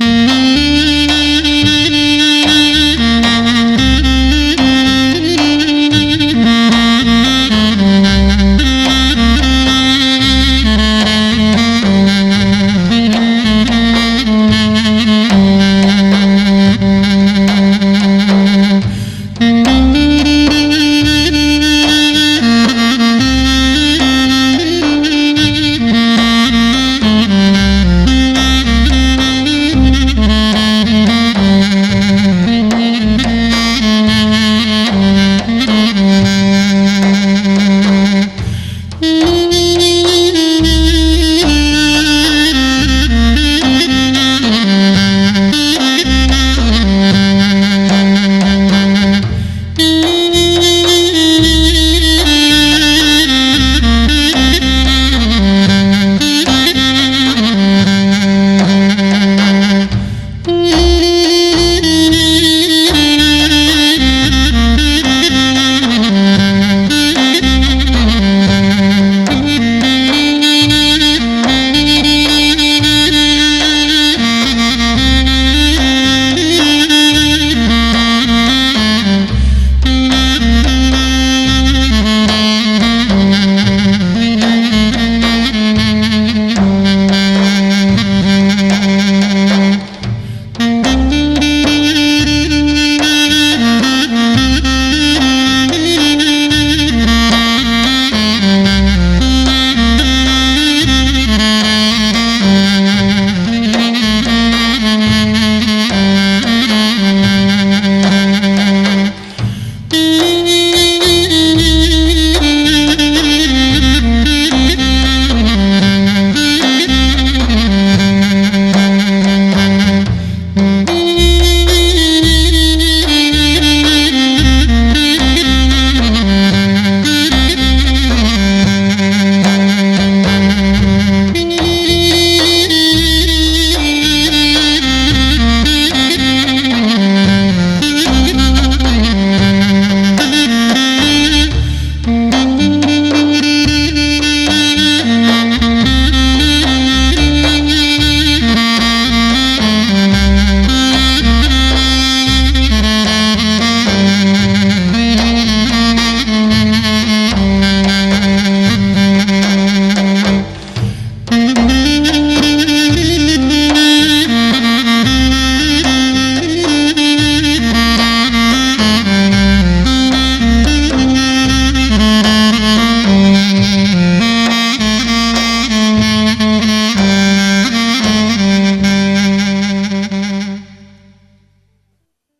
Mm-hmm.